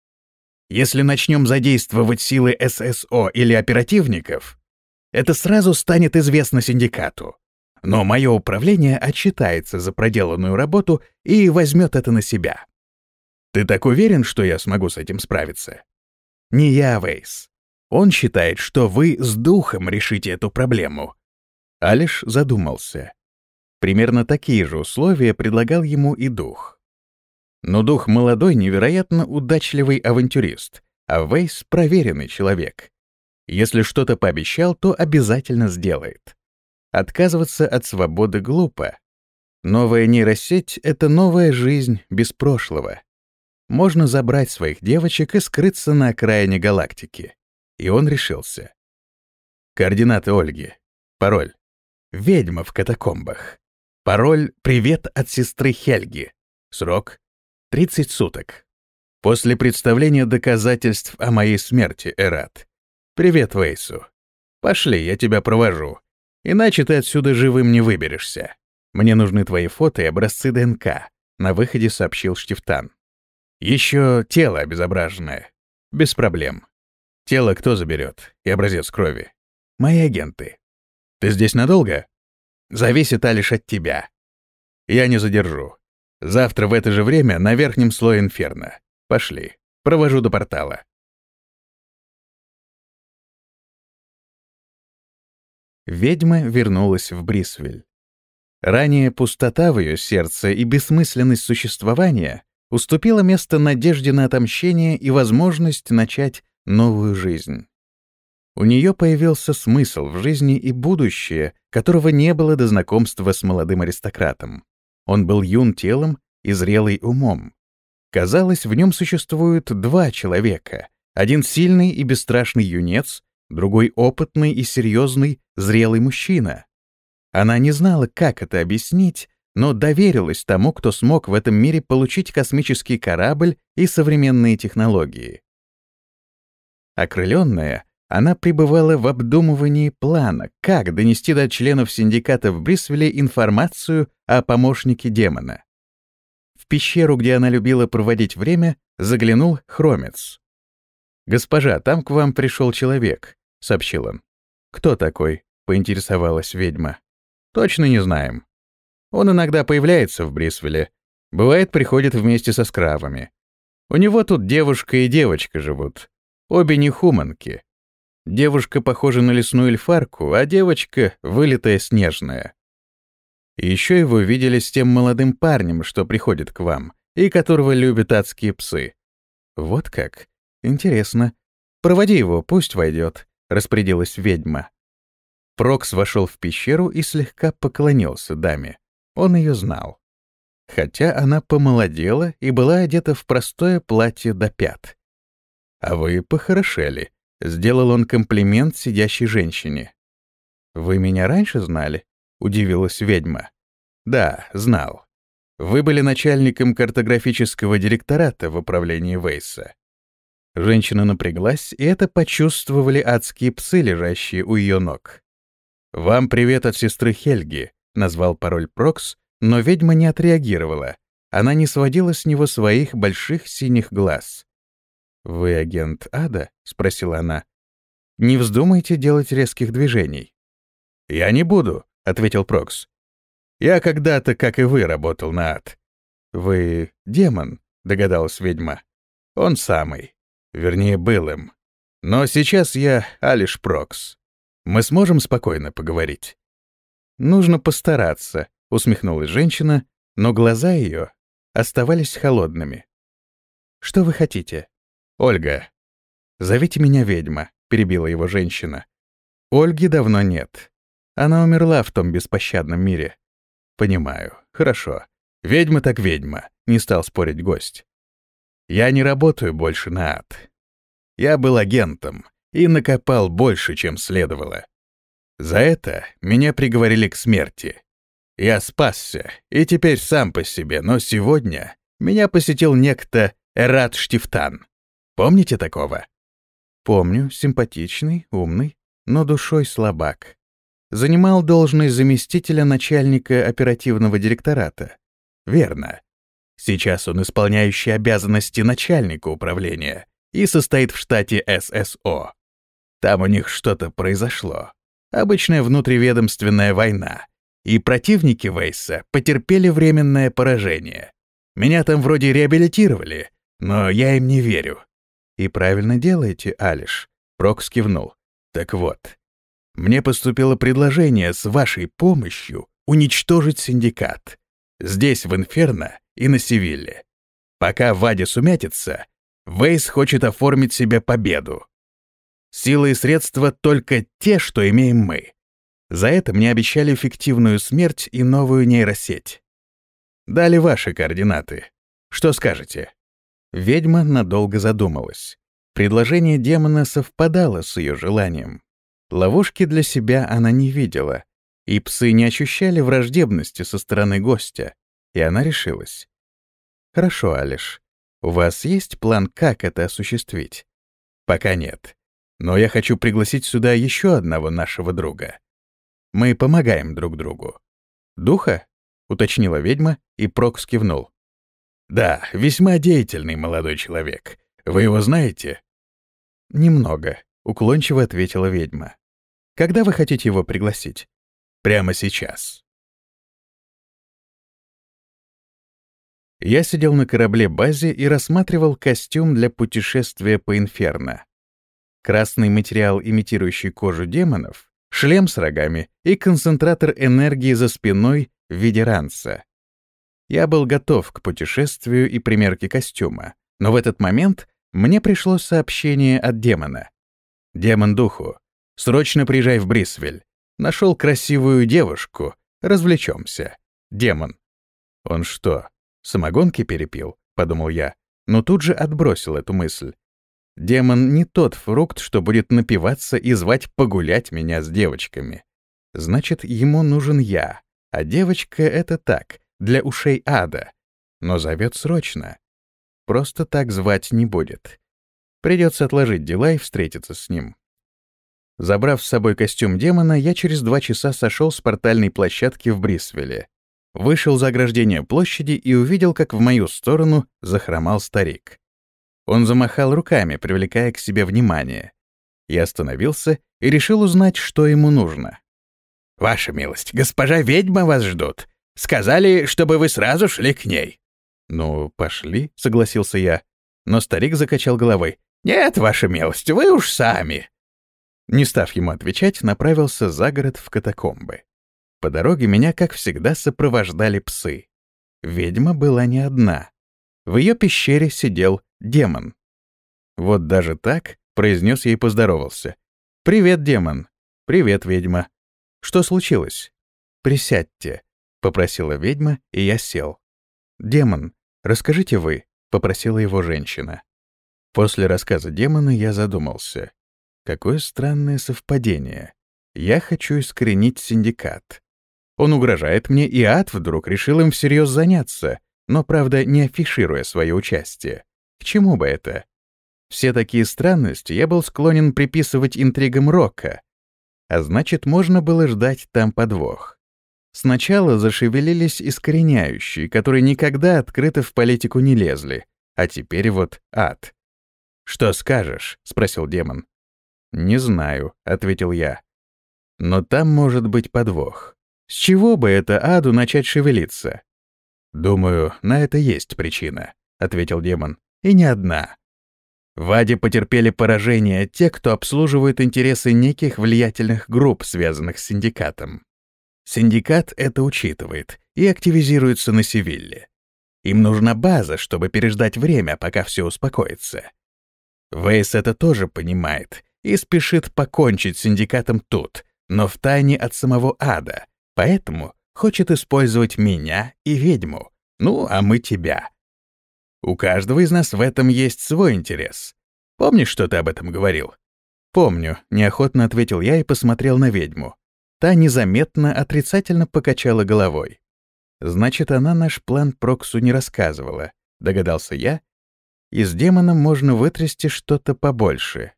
Если начнем задействовать силы ССО или оперативников, это сразу станет известно синдикату. Но мое управление отчитается за проделанную работу и возьмет это на себя. Ты так уверен, что я смогу с этим справиться? Не я, Вейс. Он считает, что вы с духом решите эту проблему. Алиш задумался. Примерно такие же условия предлагал ему и дух. Но дух молодой, невероятно удачливый авантюрист, а Вейс — проверенный человек. Если что-то пообещал, то обязательно сделает. Отказываться от свободы глупо. Новая нейросеть — это новая жизнь без прошлого. Можно забрать своих девочек и скрыться на окраине галактики. И он решился. Координаты Ольги. Пароль. Ведьма в катакомбах. Пароль «Привет от сестры Хельги». Срок 30 суток. После представления доказательств о моей смерти, Эрат. Привет, Вейсу. Пошли, я тебя провожу. Иначе ты отсюда живым не выберешься. Мне нужны твои фото и образцы ДНК. на выходе сообщил Штифтан. Еще тело обезображенное. Без проблем. Тело кто заберет? И образец крови. Мои агенты. Ты здесь надолго? Зависит, а лишь от тебя. Я не задержу. Завтра в это же время на верхнем слое инферно. Пошли. Провожу до портала. Ведьма вернулась в Брисвель. Ранее пустота в ее сердце и бессмысленность существования уступила место надежде на отомщение и возможность начать новую жизнь. У нее появился смысл в жизни и будущее, которого не было до знакомства с молодым аристократом. Он был юн телом и зрелый умом. Казалось, в нем существуют два человека. Один сильный и бесстрашный юнец, другой опытный и серьезный, зрелый мужчина. Она не знала, как это объяснить, но доверилась тому, кто смог в этом мире получить космический корабль и современные технологии. Окрыленная, она пребывала в обдумывании плана, как донести до членов синдиката в Брисвеле информацию о помощнике демона. В пещеру, где она любила проводить время, заглянул Хромец. «Госпожа, там к вам пришел человек», — сообщил он. «Кто такой?» — поинтересовалась ведьма. «Точно не знаем. Он иногда появляется в Брисвеле. Бывает, приходит вместе со скравами. У него тут девушка и девочка живут. Обе не хуманки. Девушка похожа на лесную эльфарку, а девочка — вылитая снежная. И еще его видели с тем молодым парнем, что приходит к вам, и которого любят адские псы. Вот как. Интересно. Проводи его, пусть войдет, — распорядилась ведьма. Прокс вошел в пещеру и слегка поклонился даме. Он ее знал. Хотя она помолодела и была одета в простое платье до пят. «А вы похорошели», — сделал он комплимент сидящей женщине. «Вы меня раньше знали?» — удивилась ведьма. «Да, знал. Вы были начальником картографического директората в управлении Вейса». Женщина напряглась, и это почувствовали адские псы, лежащие у ее ног. «Вам привет от сестры Хельги», — назвал пароль Прокс, но ведьма не отреагировала. Она не сводила с него своих больших синих глаз. «Вы агент Ада?» — спросила она. «Не вздумайте делать резких движений». «Я не буду», — ответил Прокс. «Я когда-то, как и вы, работал на Ад». «Вы демон», — догадалась ведьма. «Он самый. Вернее, был им. Но сейчас я Алиш Прокс. Мы сможем спокойно поговорить?» «Нужно постараться», — усмехнулась женщина, но глаза ее оставались холодными. «Что вы хотите?» «Ольга». «Зовите меня ведьма», — перебила его женщина. «Ольги давно нет. Она умерла в том беспощадном мире». «Понимаю. Хорошо. Ведьма так ведьма», — не стал спорить гость. «Я не работаю больше на ад. Я был агентом и накопал больше, чем следовало. За это меня приговорили к смерти. Я спасся, и теперь сам по себе, но сегодня меня посетил некто Эрат Штифтан. Помните такого? Помню, симпатичный, умный, но душой слабак. Занимал должность заместителя начальника оперативного директората. Верно. Сейчас он исполняющий обязанности начальника управления и состоит в штате ССО. Там у них что-то произошло. Обычная внутриведомственная война. И противники Вейса потерпели временное поражение. Меня там вроде реабилитировали, но я им не верю. И правильно делаете, Алиш. Прокс кивнул. Так вот, мне поступило предложение с вашей помощью уничтожить синдикат. Здесь, в Инферно и на Севилле. Пока Вадя сумятится, Вейс хочет оформить себе победу. Силы и средства только те, что имеем мы. За это мне обещали фиктивную смерть и новую нейросеть. Дали ваши координаты. Что скажете?» Ведьма надолго задумалась. Предложение демона совпадало с ее желанием. Ловушки для себя она не видела, и псы не ощущали враждебности со стороны гостя, и она решилась. «Хорошо, Алиш. У вас есть план, как это осуществить?» «Пока нет. Но я хочу пригласить сюда еще одного нашего друга. Мы помогаем друг другу. Духа? уточнила ведьма, и Прокс кивнул. Да, весьма деятельный молодой человек. Вы его знаете? Немного, уклончиво ответила ведьма. Когда вы хотите его пригласить? Прямо сейчас. Я сидел на корабле-базе и рассматривал костюм для путешествия по инферно. Красный материал, имитирующий кожу демонов, шлем с рогами и концентратор энергии за спиной в виде ранца. Я был готов к путешествию и примерке костюма, но в этот момент мне пришло сообщение от демона. «Демон духу, срочно приезжай в Брисвель. Нашел красивую девушку, развлечемся. Демон». Он что, Самогонки перепил, подумал я, но тут же отбросил эту мысль. Демон не тот фрукт, что будет напиваться и звать погулять меня с девочками. Значит, ему нужен я, а девочка — это так, для ушей ада. Но зовет срочно. Просто так звать не будет. Придется отложить дела и встретиться с ним. Забрав с собой костюм демона, я через два часа сошел с портальной площадки в Брисвеле. Вышел за ограждение площади и увидел, как в мою сторону захромал старик. Он замахал руками, привлекая к себе внимание. Я остановился и решил узнать, что ему нужно. «Ваша милость, госпожа ведьма вас ждут. Сказали, чтобы вы сразу шли к ней». «Ну, пошли», — согласился я. Но старик закачал головой. «Нет, ваша милость, вы уж сами». Не став ему отвечать, направился за город в катакомбы. По дороге меня, как всегда, сопровождали псы. Ведьма была не одна. В ее пещере сидел демон. Вот даже так произнес ей поздоровался. «Привет, демон!» «Привет, ведьма!» «Что случилось?» «Присядьте», — попросила ведьма, и я сел. «Демон, расскажите вы», — попросила его женщина. После рассказа демона я задумался. Какое странное совпадение. Я хочу искоренить синдикат. Он угрожает мне, и ад вдруг решил им всерьез заняться, но, правда, не афишируя свое участие. К чему бы это? Все такие странности я был склонен приписывать интригам Рока, а значит, можно было ждать там подвох. Сначала зашевелились искореняющие, которые никогда открыто в политику не лезли, а теперь вот ад. «Что скажешь?» — спросил демон. «Не знаю», — ответил я. «Но там может быть подвох. С чего бы это аду начать шевелиться? Думаю, на это есть причина, ответил демон. И не одна. В Аде потерпели поражение те, кто обслуживает интересы неких влиятельных групп, связанных с синдикатом. Синдикат это учитывает и активизируется на Севилле. Им нужна база, чтобы переждать время, пока все успокоится. Вейс это тоже понимает и спешит покончить с синдикатом тут, но в тайне от самого ада, Поэтому хочет использовать меня и ведьму, ну, а мы тебя. У каждого из нас в этом есть свой интерес. Помнишь, что ты об этом говорил? Помню, неохотно ответил я и посмотрел на ведьму. Та незаметно отрицательно покачала головой. Значит, она наш план Проксу не рассказывала, догадался я. И с демоном можно вытрясти что-то побольше.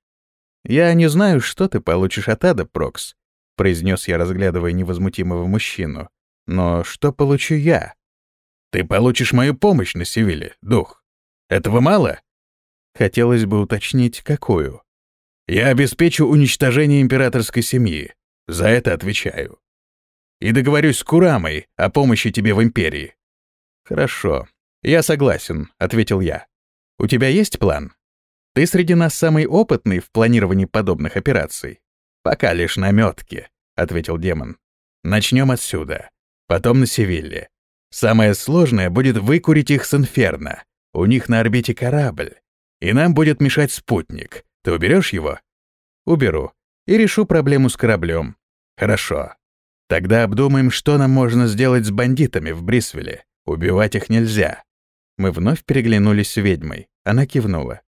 Я не знаю, что ты получишь от ада, Прокс, — произнес я, разглядывая невозмутимого мужчину. «Но что получу я?» «Ты получишь мою помощь на Севиле, дух. Этого мало?» Хотелось бы уточнить, какую. «Я обеспечу уничтожение императорской семьи. За это отвечаю. И договорюсь с Курамой о помощи тебе в империи». «Хорошо. Я согласен», — ответил я. «У тебя есть план? Ты среди нас самый опытный в планировании подобных операций. «Пока лишь наметки», — ответил демон. «Начнем отсюда. Потом на Севилле. Самое сложное будет выкурить их с Инферно. У них на орбите корабль. И нам будет мешать спутник. Ты уберешь его?» «Уберу. И решу проблему с кораблем». «Хорошо. Тогда обдумаем, что нам можно сделать с бандитами в Брисвеле. Убивать их нельзя». Мы вновь переглянулись с ведьмой. Она кивнула.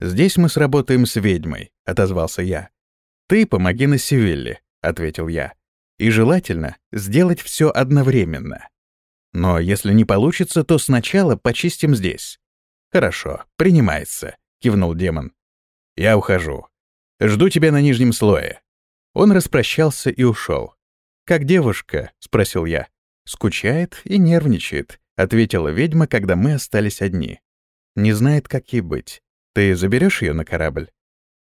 «Здесь мы сработаем с ведьмой», — отозвался я. «Ты помоги на Севилле», — ответил я. «И желательно сделать все одновременно. Но если не получится, то сначала почистим здесь». «Хорошо, принимается», — кивнул демон. «Я ухожу. Жду тебя на нижнем слое». Он распрощался и ушел. «Как девушка?» — спросил я. «Скучает и нервничает», — ответила ведьма, когда мы остались одни. Не знает, как ей быть. Ты заберешь ее на корабль?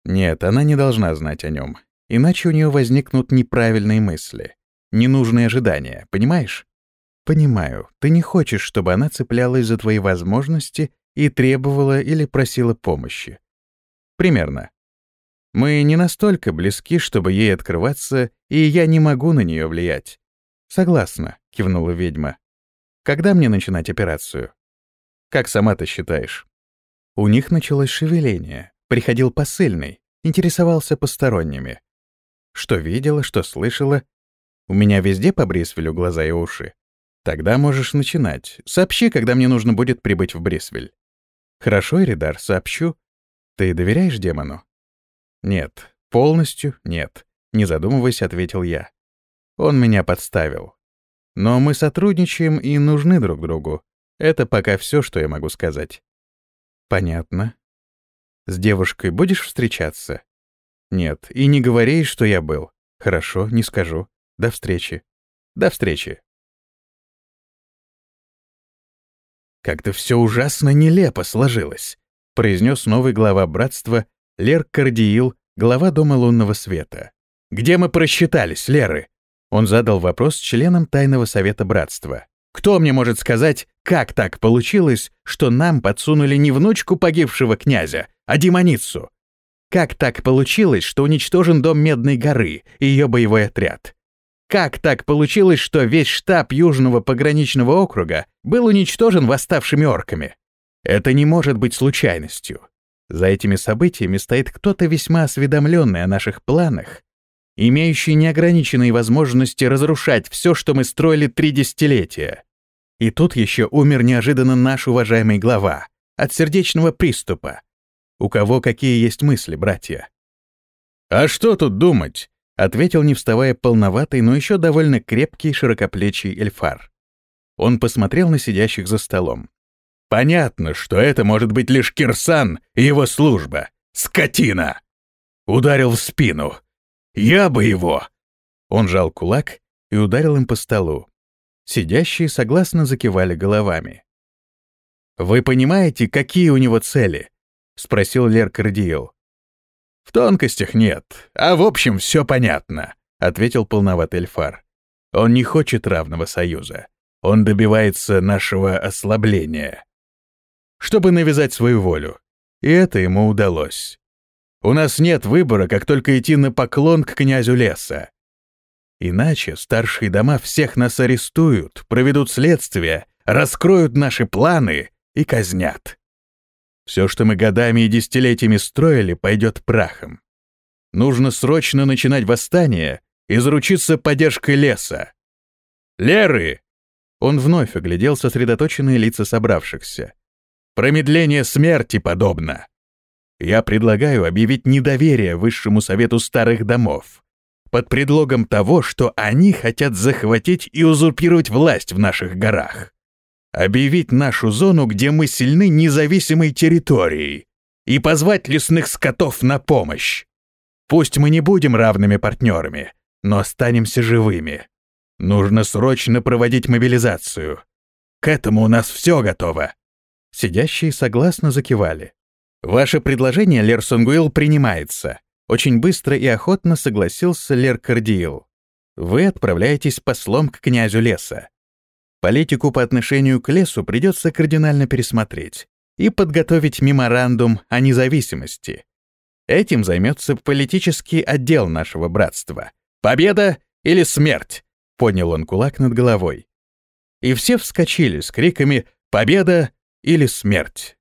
Нет, она не должна знать о нем. Иначе у нее возникнут неправильные мысли, ненужные ожидания, понимаешь? Понимаю, ты не хочешь, чтобы она цеплялась за твои возможности и требовала или просила помощи. Примерно. Мы не настолько близки, чтобы ей открываться, и я не могу на нее влиять. Согласна, кивнула ведьма. Когда мне начинать операцию? Как сама ты считаешь? У них началось шевеление. Приходил посыльный, интересовался посторонними. Что видела, что слышала. У меня везде по Брисвелю глаза и уши. Тогда можешь начинать. Сообщи, когда мне нужно будет прибыть в Брисвель. Хорошо, Эридар, сообщу. Ты доверяешь демону? Нет. Полностью нет. Не задумываясь, ответил я. Он меня подставил. Но мы сотрудничаем и нужны друг другу. Это пока все, что я могу сказать. Понятно. С девушкой будешь встречаться? Нет, и не говори, что я был. Хорошо, не скажу. До встречи. До встречи. Как-то все ужасно нелепо сложилось, произнес новый глава братства Лер Кардиил, глава Дома лунного света. Где мы просчитались, Леры? Он задал вопрос членам Тайного совета братства. Кто мне может сказать, как так получилось, что нам подсунули не внучку погибшего князя, а демоницу? Как так получилось, что уничтожен дом Медной горы и ее боевой отряд? Как так получилось, что весь штаб Южного пограничного округа был уничтожен восставшими орками? Это не может быть случайностью. За этими событиями стоит кто-то весьма осведомленный о наших планах, имеющий неограниченные возможности разрушать все, что мы строили три десятилетия. И тут еще умер неожиданно наш уважаемый глава от сердечного приступа. У кого какие есть мысли, братья? «А что тут думать?» — ответил, не вставая, полноватый, но еще довольно крепкий, широкоплечий эльфар. Он посмотрел на сидящих за столом. «Понятно, что это может быть лишь Кирсан и его служба. Скотина!» Ударил в спину. «Я бы его!» Он жал кулак и ударил им по столу. Сидящие согласно закивали головами. «Вы понимаете, какие у него цели?» — спросил Лер Кардиил. «В тонкостях нет, а в общем все понятно», — ответил полноватый Эльфар. «Он не хочет равного союза. Он добивается нашего ослабления. Чтобы навязать свою волю. И это ему удалось. У нас нет выбора, как только идти на поклон к князю леса. Иначе старшие дома всех нас арестуют, проведут следствие, раскроют наши планы и казнят. Все, что мы годами и десятилетиями строили, пойдет прахом. Нужно срочно начинать восстание и заручиться поддержкой леса. «Леры!» Он вновь оглядел сосредоточенные лица собравшихся. «Промедление смерти подобно. Я предлагаю объявить недоверие Высшему Совету Старых Домов под предлогом того, что они хотят захватить и узурпировать власть в наших горах объявить нашу зону, где мы сильны независимой территорией, и позвать лесных скотов на помощь. Пусть мы не будем равными партнерами, но останемся живыми. Нужно срочно проводить мобилизацию. К этому у нас все готово». Сидящие согласно закивали. «Ваше предложение, Лер Сунгуил, принимается». Очень быстро и охотно согласился Лер Кардиил. «Вы отправляетесь послом к князю леса. Политику по отношению к лесу придется кардинально пересмотреть и подготовить меморандум о независимости. Этим займется политический отдел нашего братства. Победа или смерть? Поднял он кулак над головой. И все вскочили с криками «Победа или смерть!».